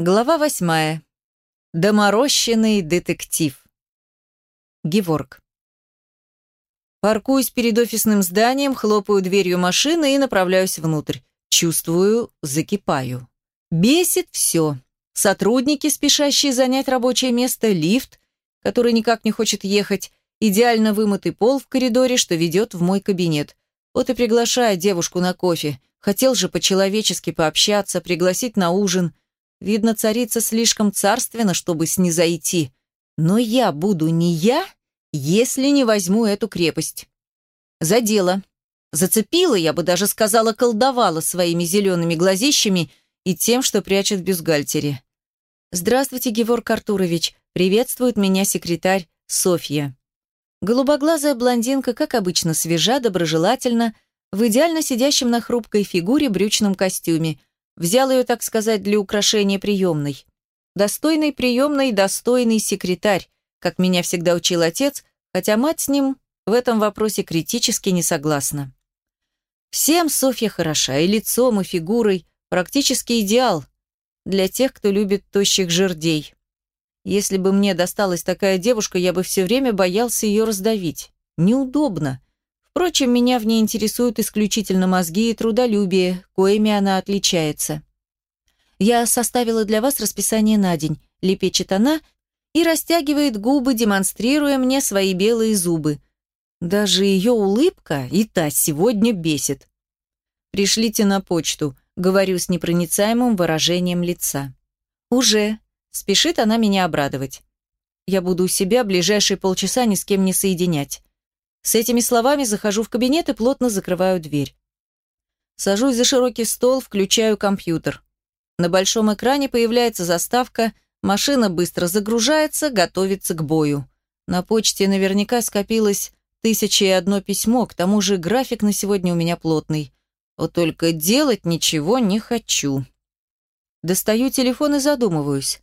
Глава восьмая. Доморощенный детектив. Геворг. Паркуюсь перед офисным зданием, хлопаю дверью машины и направляюсь внутрь. Чувствую, закипаю. Бесит все. Сотрудники, спешащие занять рабочее место, лифт, который никак не хочет ехать, идеально вымытый пол в коридоре, что ведет в мой кабинет. Вот и приглашаю девушку на кофе. Хотел же по-человечески пообщаться, пригласить на ужин – Видно, царица слишком царственна, чтобы снизойти. Но я буду не я, если не возьму эту крепость. За дело. Зацепила, я бы даже сказала, колдовала своими зелеными глазищами и тем, что прячет в бюстгальтере. «Здравствуйте, Геворг Артурович. Приветствует меня секретарь Софья». Голубоглазая блондинка, как обычно, свежа, доброжелательна, в идеально сидящем на хрупкой фигуре брючном костюме – Взял ее, так сказать, для украшения приемной. Достойный приемной, достойный секретарь, как меня всегда учил отец, хотя мать с ним в этом вопросе критически не согласна. Всем Софья хороша, и лицом, и фигурой, практически идеал для тех, кто любит тощих жердей. Если бы мне досталась такая девушка, я бы все время боялся ее раздавить. Неудобно. Впрочем, меня в ней интересуют исключительно мозги и трудолюбие, коими она отличается. «Я составила для вас расписание на день», — лепечет она и растягивает губы, демонстрируя мне свои белые зубы. Даже ее улыбка и та сегодня бесит. «Пришлите на почту», — говорю с непроницаемым выражением лица. «Уже», — спешит она меня обрадовать. «Я буду у себя ближайшие полчаса ни с кем не соединять. С этими словами захожу в кабинет и плотно закрываю дверь. Сажусь за широкий стол, включаю компьютер. На большом экране появляется заставка, машина быстро загружается, готовится к бою. На почте наверняка скопилось тысяча и одно письмо, к тому же график на сегодня у меня плотный. Вот только делать ничего не хочу. Достаю телефон и задумываюсь.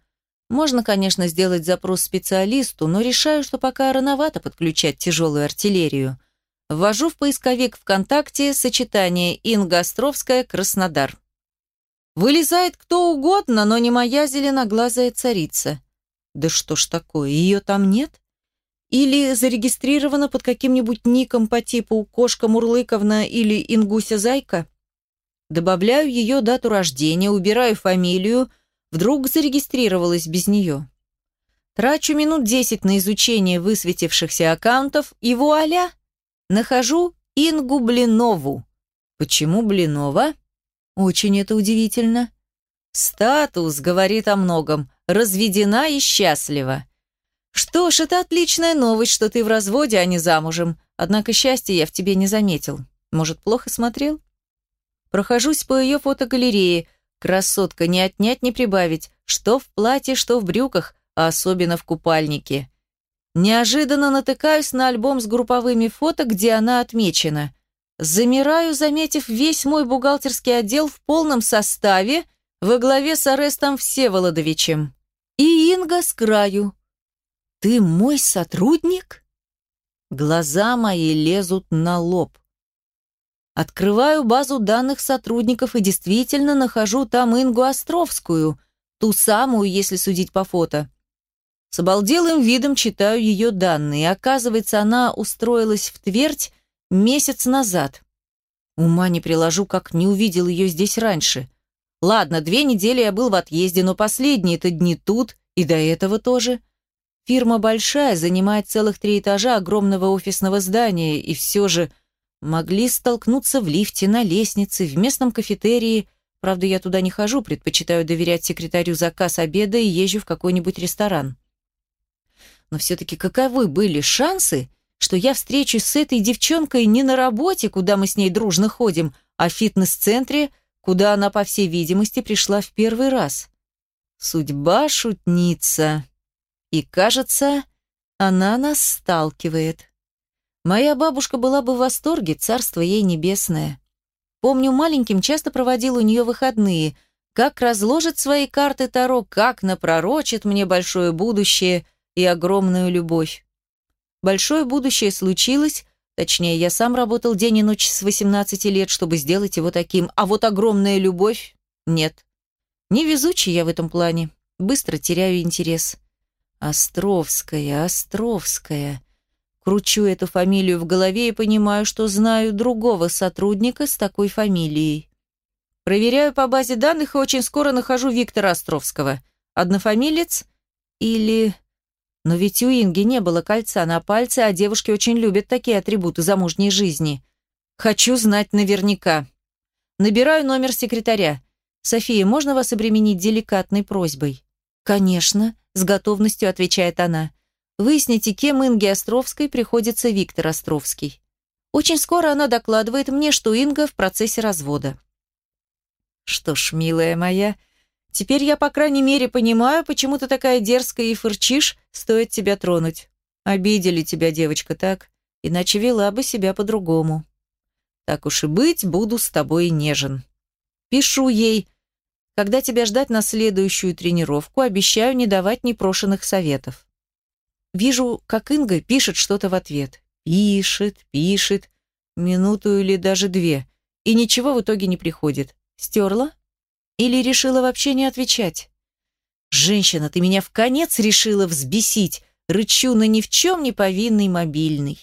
Можно, конечно, сделать запрос специалисту, но решаю, что пока рановато подключать тяжелую артиллерию. Ввожу в поисковик ВКонтакте сочетание Инга Островская Краснодар. Вылезает кто угодно, но не моя зеленоглазая царица. Да что ж такое, ее там нет? Или зарегистрирована под каким-нибудь ником по типу Кошка Мурлыковна или Ингуся Зайка? Добавляю ее дату рождения, убираю фамилию – Вдруг зарегистрировалась без нее. Трачу минут десять на изучение высветившихся аккаунтов, и вуаля! Нахожу Ингу Блинову. Почему Блинова? Очень это удивительно. Статус говорит о многом. Разведена и счастлива. Что ж, это отличная новость, что ты в разводе, а не замужем. Однако счастья я в тебе не заметил. Может, плохо смотрел? Прохожусь по ее фотогалерее, Красотка, не отнять, не прибавить, что в платье, что в брюках, а особенно в купальнике. Неожиданно натыкаюсь на альбом с групповыми фото, где она отмечена. Замираю, заметив весь мой бухгалтерский отдел в полном составе во главе с Арестом Всеволодовичем. И Инга с краю. «Ты мой сотрудник?» Глаза мои лезут на лоб. Открываю базу данных сотрудников и действительно нахожу там Ингу Островскую, ту самую, если судить по фото. С обалделым видом читаю ее данные. Оказывается, она устроилась в Твердь месяц назад. Ума не приложу, как не увидел ее здесь раньше. Ладно, две недели я был в отъезде, но последние-то дни тут, и до этого тоже. Фирма большая, занимает целых три этажа огромного офисного здания, и все же Могли столкнуться в лифте, на лестнице, в местном кафетерии. Правда, я туда не хожу, предпочитаю доверять секретарю заказ обеда и езжу в какой-нибудь ресторан. Но все-таки каковы были шансы, что я встречусь с этой девчонкой не на работе, куда мы с ней дружно ходим, а в фитнес-центре, куда она, по всей видимости, пришла в первый раз. Судьба шутница. И, кажется, она нас сталкивает. Моя бабушка была бы в восторге, царство ей небесное. Помню, маленьким часто проводил у нее выходные. Как разложит свои карты Таро, как напророчит мне большое будущее и огромную любовь. Большое будущее случилось, точнее, я сам работал день и ночь с 18 лет, чтобы сделать его таким, а вот огромная любовь – нет. Невезучий я в этом плане. Быстро теряю интерес. Островская, Островская. Кручу эту фамилию в голове и понимаю, что знаю другого сотрудника с такой фамилией. Проверяю по базе данных и очень скоро нахожу Виктора Островского. Однофамилец или... Но ведь у Инги не было кольца на пальце, а девушки очень любят такие атрибуты замужней жизни. Хочу знать наверняка. Набираю номер секретаря. «София, можно вас обременить деликатной просьбой?» «Конечно», — с готовностью отвечает она. «Выясните, кем Инге Островской приходится Виктор Островский». Очень скоро она докладывает мне, что Инга в процессе развода. «Что ж, милая моя, теперь я, по крайней мере, понимаю, почему ты такая дерзкая и фырчишь, стоит тебя тронуть. Обидели тебя, девочка, так? Иначе вела бы себя по-другому. Так уж и быть, буду с тобой нежен». Пишу ей, когда тебя ждать на следующую тренировку, обещаю не давать непрошенных советов. Вижу, как Инга пишет что-то в ответ. Пишет, пишет, минуту или даже две, и ничего в итоге не приходит. Стерла? Или решила вообще не отвечать? «Женщина, ты меня в конец решила взбесить!» Рычу на ни в чем не повинный мобильный.